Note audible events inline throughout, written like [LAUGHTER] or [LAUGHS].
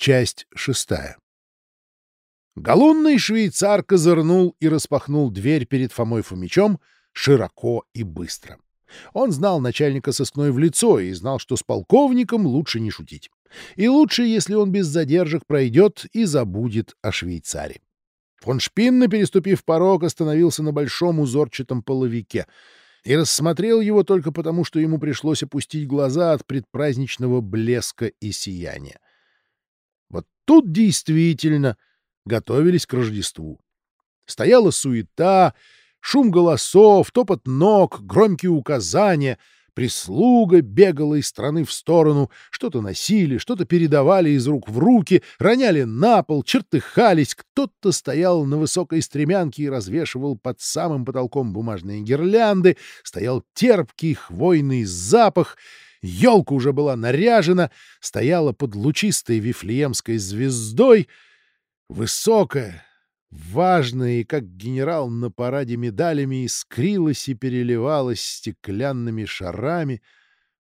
Часть шестая. Голунный швейцар козырнул и распахнул дверь перед Фомой Фомичом широко и быстро. Он знал начальника сыскной в лицо и знал, что с полковником лучше не шутить. И лучше, если он без задержек пройдет и забудет о швейцаре. Фон Шпинна, переступив порог, остановился на большом узорчатом половике и рассмотрел его только потому, что ему пришлось опустить глаза от предпраздничного блеска и сияния. Тут действительно готовились к Рождеству. Стояла суета, шум голосов, топот ног, громкие указания — Прислуга бегала из стороны в сторону, что-то носили, что-то передавали из рук в руки, роняли на пол, чертыхались, кто-то стоял на высокой стремянке и развешивал под самым потолком бумажные гирлянды, стоял терпкий хвойный запах, елка уже была наряжена, стояла под лучистой вифлеемской звездой, высокая, важная и как генерал на параде медалями искрилась и переливалась стеклянными шарами,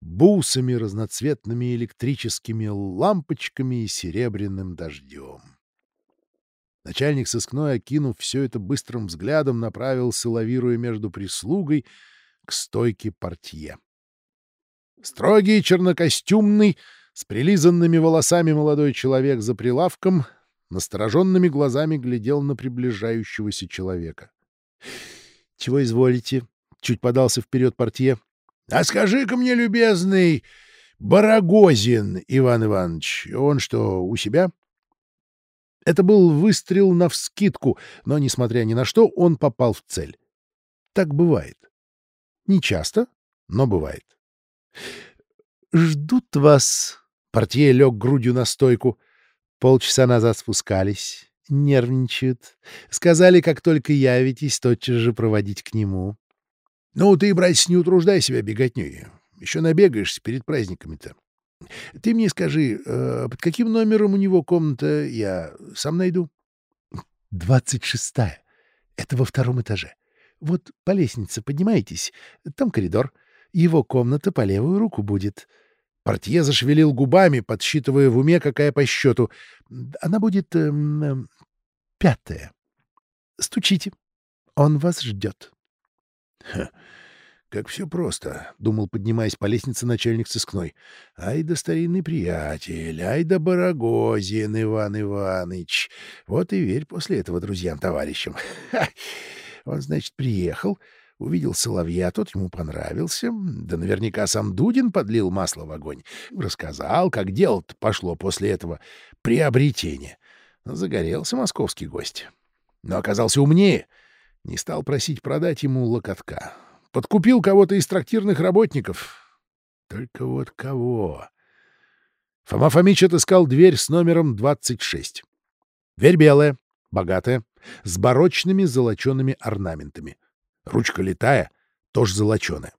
бусами, разноцветными электрическими лампочками и серебряным дождем. Начальник сыскной, окинув все это быстрым взглядом, направился, лавируя между прислугой, к стойке портье. Строгий, чернокостюмный, с прилизанными волосами молодой человек за прилавком настороженными глазами глядел на приближающегося человека. — Чего изволите? — чуть подался вперед портье. — А скажи-ка мне, любезный, Барагозин Иван Иванович, он что, у себя? Это был выстрел навскидку, но, несмотря ни на что, он попал в цель. Так бывает. Не часто, но бывает. — Ждут вас. Портье лег грудью на стойку — Полчаса назад спускались. Нервничают. Сказали, как только явитесь, тотчас же проводить к нему. — Ну, ты, братец, не утруждай себя беготней. Еще набегаешься перед праздниками-то. Ты мне скажи, э, под каким номером у него комната? Я сам найду. — Двадцать шестая. Это во втором этаже. Вот по лестнице поднимаетесь, там коридор. Его комната по левую руку будет. — Портье зашевелил губами, подсчитывая в уме, какая по счету. Она будет э, э, пятая. Стучите. Он вас ждет. — Как все просто, — думал, поднимаясь по лестнице начальник сыскной. — Ай да старинный приятель, ай да Барагозин Иван Иваныч. Вот и верь после этого друзьям-товарищам. [LAUGHS] Он, значит, приехал, Увидел соловья, тот ему понравился. Да наверняка сам Дудин подлил масло в огонь. Рассказал, как дело пошло после этого приобретения. Загорелся московский гость. Но оказался умнее. Не стал просить продать ему локотка. Подкупил кого-то из трактирных работников. Только вот кого? Фома Фомич отыскал дверь с номером 26. Дверь белая, богатая, с барочными золочеными орнаментами. Ручка летая, тоже золоченая.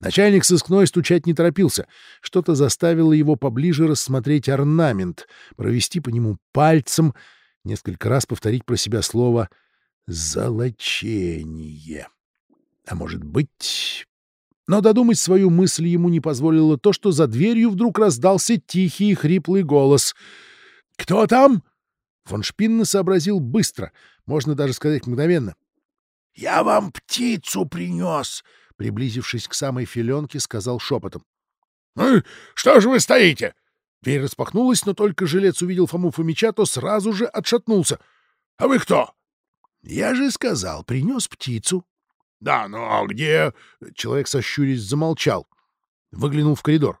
Начальник сыскной стучать не торопился. Что-то заставило его поближе рассмотреть орнамент, провести по нему пальцем, несколько раз повторить про себя слово «золочение». А может быть... Но додумать свою мысль ему не позволило то, что за дверью вдруг раздался тихий хриплый голос. «Кто там?» Фон Шпинна сообразил быстро, можно даже сказать мгновенно. — Я вам птицу принес! — приблизившись к самой филенке, сказал шепотом. — Ну, что же вы стоите? Дверь распахнулась, но только жилец увидел Фому Фомича, то сразу же отшатнулся. — А вы кто? — Я же сказал, принес птицу. — Да, ну а где... Человек сощурясь замолчал. Выглянул в коридор.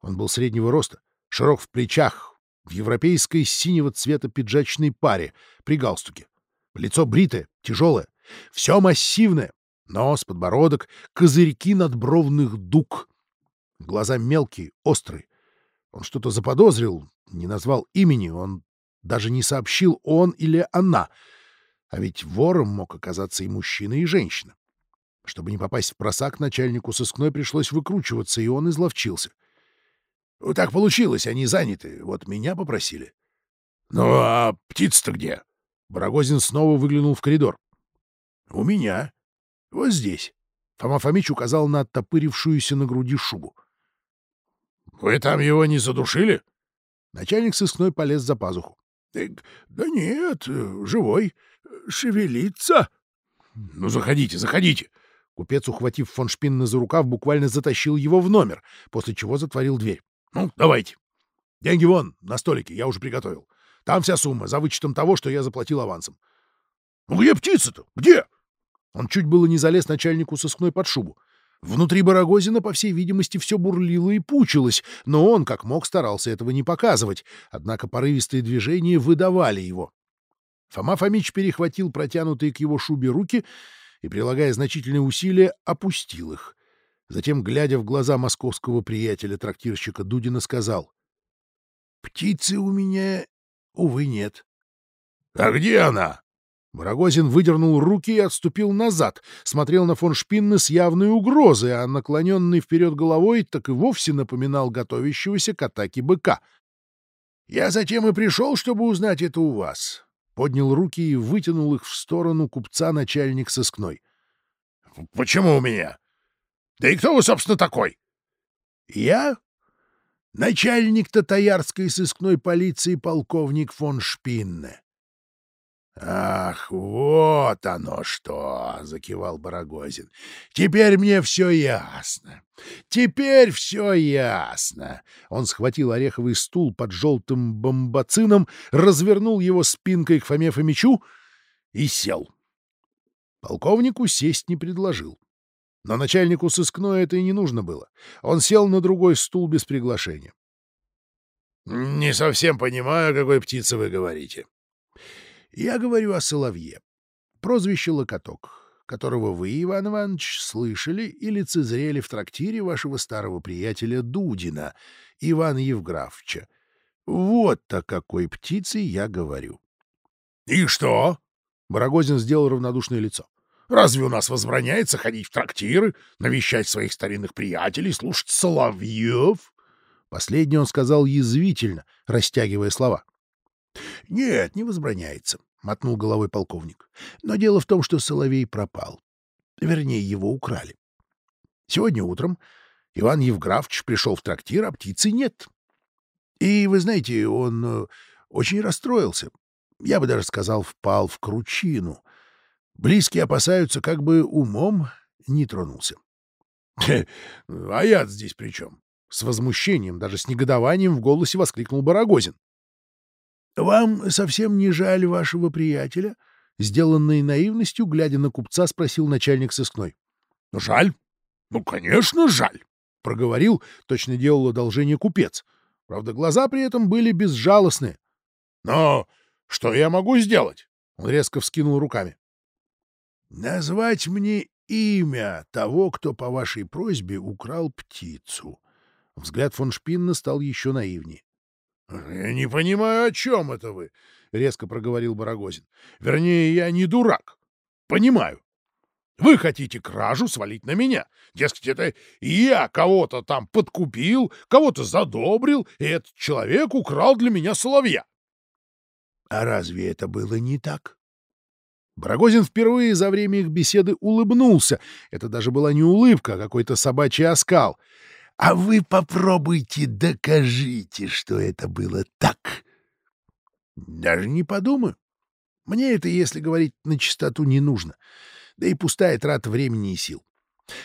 Он был среднего роста, широк в плечах, в европейской синего цвета пиджачной паре, при галстуке. Лицо бритое, тяжелое, все массивное. Нос, подбородок, козырьки надбровных дуг. Глаза мелкие, острые. Он что-то заподозрил, не назвал имени, он даже не сообщил, он или она. А ведь вором мог оказаться и мужчина, и женщина. Чтобы не попасть в просак, начальнику сыскной пришлось выкручиваться, и он изловчился. Вот так получилось, они заняты. Вот меня попросили. — Ну, а птица-то где? Барагозин снова выглянул в коридор. — У меня. Вот здесь. Фома Фомич указал на оттопырившуюся на груди шубу. — Вы там его не задушили? Начальник сыскной полез за пазуху. «Э, — Да нет, э, живой. Шевелится. — Ну, заходите, заходите. Купец, ухватив фон Шпинна за рукав, буквально затащил его в номер, после чего затворил дверь. — Ну, давайте. Деньги вон, на столике, я уже приготовил. Там вся сумма, за вычетом того, что я заплатил авансом. — Ну, где птица-то? Где? Он чуть было не залез начальнику сыскной под шубу. Внутри Барагозина, по всей видимости, все бурлило и пучилось, но он, как мог, старался этого не показывать, однако порывистые движения выдавали его. Фома Фомич перехватил протянутые к его шубе руки и, прилагая значительные усилия, опустил их. Затем, глядя в глаза московского приятеля-трактирщика Дудина, сказал, «Птицы у меня, увы, нет». «А где она?» Барагозин выдернул руки и отступил назад, смотрел на фон Шпинна с явной угрозой, а наклоненный вперед головой так и вовсе напоминал готовящегося к атаке быка. «Я затем и пришел, чтобы узнать это у вас». Поднял руки и вытянул их в сторону купца начальник сыскной. «Почему у меня? Да и кто вы, собственно, такой?» «Я? Начальник татаярской сыскной полиции полковник фон Шпинне. «Ах, вот оно что!» — закивал Барагозин. «Теперь мне все ясно. Теперь все ясно!» Он схватил ореховый стул под желтым бомбацином, развернул его спинкой к Фоме Фомичу и сел. Полковнику сесть не предложил. Но начальнику сыскной это и не нужно было. Он сел на другой стул без приглашения. «Не совсем понимаю, какой птице вы говорите». Я говорю о Соловье. Прозвище Локоток, которого вы, Иван Иванович, слышали и лицезрели в трактире вашего старого приятеля Дудина, Ивана Евграфовича. Вот о какой птице я говорю. — И что? — Барагозин сделал равнодушное лицо. — Разве у нас возбраняется ходить в трактиры, навещать своих старинных приятелей, слушать соловьев? Последнее он сказал язвительно, растягивая слова. — Нет, не возбраняется, — мотнул головой полковник. — Но дело в том, что Соловей пропал. Вернее, его украли. Сегодня утром Иван Евграфович пришел в трактир, а птицы нет. И, вы знаете, он э, очень расстроился. Я бы даже сказал, впал в кручину. Близкие опасаются, как бы умом не тронулся. — А я здесь при чем? — с возмущением, даже с негодованием в голосе воскликнул Барагозин. «Вам совсем не жаль вашего приятеля?» Сделанной наивностью, глядя на купца, спросил начальник сыскной. «Ну, «Жаль? Ну, конечно, жаль!» — проговорил, точно делал одолжение купец. Правда, глаза при этом были безжалостны. «Но что я могу сделать?» Он резко вскинул руками. «Назвать мне имя того, кто по вашей просьбе украл птицу». Взгляд фон Шпинна стал еще наивнее. — Я не понимаю, о чем это вы, — резко проговорил Барагозин. — Вернее, я не дурак. Понимаю. Вы хотите кражу свалить на меня. Дескать, это я кого-то там подкупил, кого-то задобрил, и этот человек украл для меня соловья. — А разве это было не так? Барагозин впервые за время их беседы улыбнулся. Это даже была не улыбка, а какой-то собачий оскал. А вы попробуйте докажите, что это было так. Даже не подумаю. Мне это, если говорить на чистоту, не нужно. Да и пустая трата времени и сил.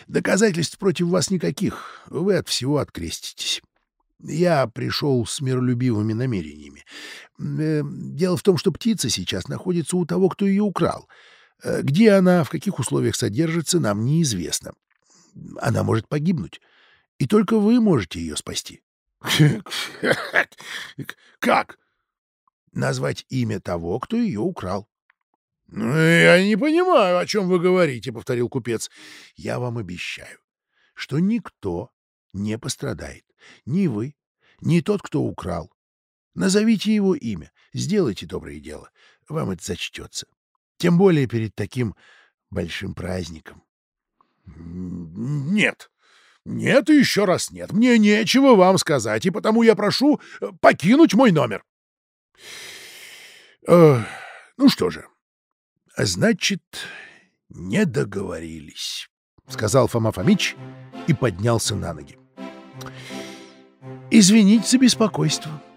Доказательств против вас никаких. Вы от всего откреститесь. Я пришел с миролюбивыми намерениями. Э, дело в том, что птица сейчас находится у того, кто ее украл. Э, где она, в каких условиях содержится, нам неизвестно. Она может погибнуть и только вы можете ее спасти. [LAUGHS] — Как? — Назвать имя того, кто ее украл. — Ну, я не понимаю, о чем вы говорите, — повторил купец. — Я вам обещаю, что никто не пострадает. Ни вы, ни тот, кто украл. Назовите его имя, сделайте доброе дело. Вам это зачтется. Тем более перед таким большим праздником. — Нет, нет и еще раз нет. Мне нечего вам сказать, и потому я прошу э, покинуть мой номер. Э, ну что же, значит, не договорились, — сказал Фома Фомич и поднялся на ноги. — Извините за беспокойство. —